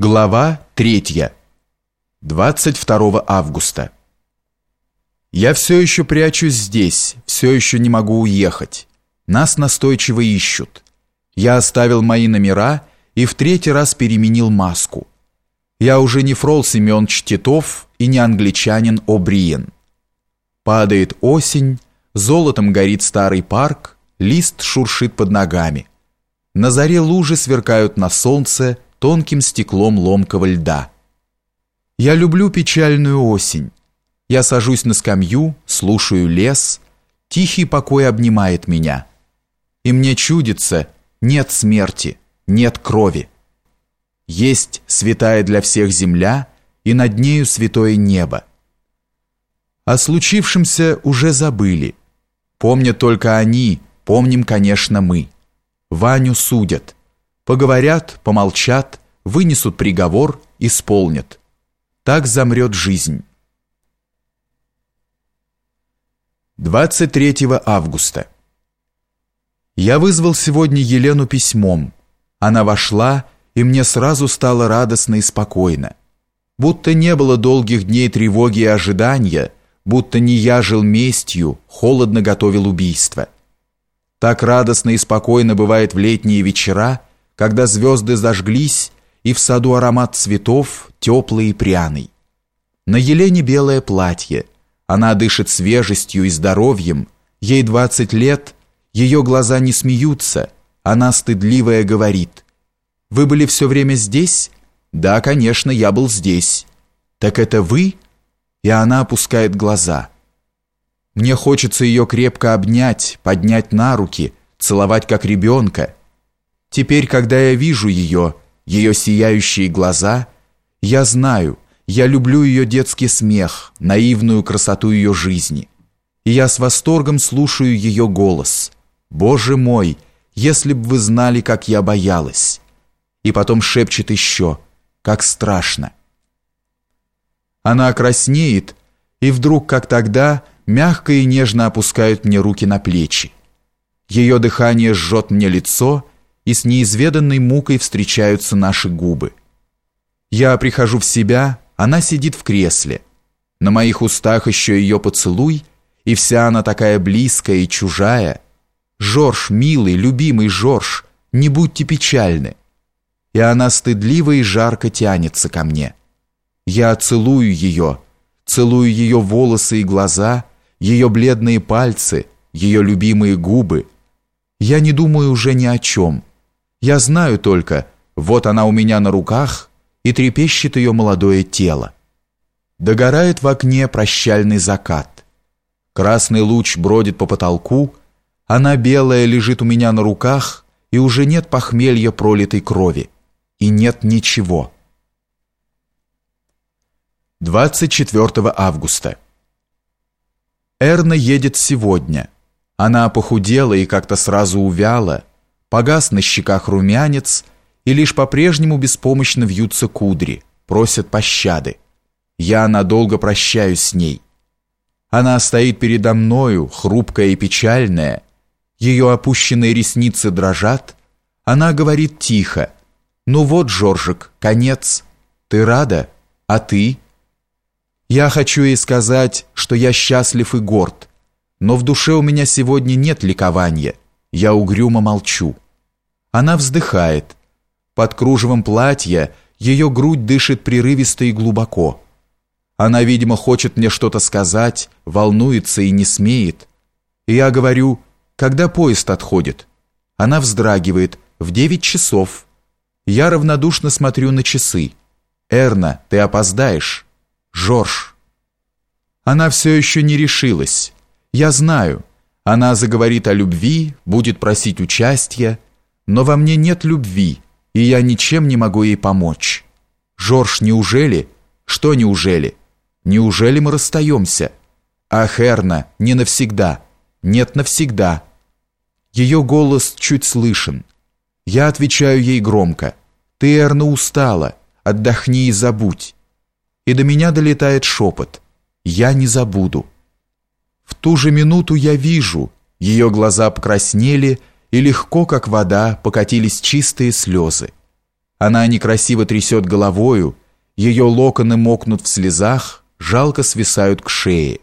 Глава 3. 22 августа. Я все еще прячусь здесь, все еще не могу уехать. Нас настойчиво ищут. Я оставил мои номера и в третий раз переменил маску. Я уже не Фрол Семенович Титов и не англичанин О'Бриен. Падает осень, золотом горит старый парк, лист шуршит под ногами. На заре лужи сверкают на солнце, тонким стеклом ломкого льда. Я люблю печальную осень. Я сажусь на скамью, слушаю лес, тихий покой обнимает меня. И мне чудится, нет смерти, нет крови. Есть святая для всех земля, и над нею святое небо. О случившемся уже забыли. Помнят только они, помним, конечно, мы. Ваню судят. Поговорят, помолчат, вынесут приговор, исполнят. Так замрет жизнь. 23 августа. Я вызвал сегодня Елену письмом. Она вошла, и мне сразу стало радостно и спокойно. Будто не было долгих дней тревоги и ожидания, будто не я жил местью, холодно готовил убийство. Так радостно и спокойно бывает в летние вечера, когда звезды зажглись, и в саду аромат цветов, теплый и пряный. На Елене белое платье. Она дышит свежестью и здоровьем. Ей двадцать лет, ее глаза не смеются. Она стыдливая говорит. «Вы были все время здесь?» «Да, конечно, я был здесь». «Так это вы?» И она опускает глаза. Мне хочется ее крепко обнять, поднять на руки, целовать как ребенка. Теперь, когда я вижу ее, ее сияющие глаза, я знаю, я люблю ее детский смех, наивную красоту ее жизни. И я с восторгом слушаю ее голос. «Боже мой, если б вы знали, как я боялась!» И потом шепчет еще, как страшно. Она краснеет, и вдруг, как тогда, мягко и нежно опускает мне руки на плечи. Ее дыхание жжет мне лицо, и с неизведанной мукой встречаются наши губы. Я прихожу в себя, она сидит в кресле. На моих устах еще ее поцелуй, и вся она такая близкая и чужая. «Жорж, милый, любимый Жорж, не будьте печальны». И она стыдливо и жарко тянется ко мне. Я целую ее, целую ее волосы и глаза, ее бледные пальцы, ее любимые губы. Я не думаю уже ни о чем. Я знаю только, вот она у меня на руках, и трепещет ее молодое тело. Догорает в окне прощальный закат. Красный луч бродит по потолку, она белая лежит у меня на руках, и уже нет похмелья пролитой крови, и нет ничего. 24 августа. Эрна едет сегодня. Она похудела и как-то сразу увяла, Погас на щеках румянец, и лишь по-прежнему беспомощно вьются кудри, просят пощады. Я надолго прощаюсь с ней. Она стоит передо мною, хрупкая и печальная. Ее опущенные ресницы дрожат. Она говорит тихо. «Ну вот, Жоржик, конец. Ты рада? А ты?» Я хочу ей сказать, что я счастлив и горд, но в душе у меня сегодня нет ликования. Я угрюмо молчу. Она вздыхает. Под кружевом платья ее грудь дышит прерывисто и глубоко. Она, видимо, хочет мне что-то сказать, волнуется и не смеет. И я говорю, когда поезд отходит? Она вздрагивает, в девять часов. Я равнодушно смотрю на часы. «Эрна, ты опоздаешь». «Жорж». Она все еще не решилась. Я знаю, она заговорит о любви, будет просить участия, но во мне нет любви, и я ничем не могу ей помочь. Жорж, неужели? Что неужели? Неужели мы расстаемся? Ах, Эрна, не навсегда. Нет, навсегда. Ее голос чуть слышен. Я отвечаю ей громко. Ты, Эрна, устала. Отдохни и забудь. И до меня долетает шепот. Я не забуду. В ту же минуту я вижу, ее глаза покраснели, и легко, как вода, покатились чистые слезы. Она некрасиво трясет головою, ее локоны мокнут в слезах, жалко свисают к шее.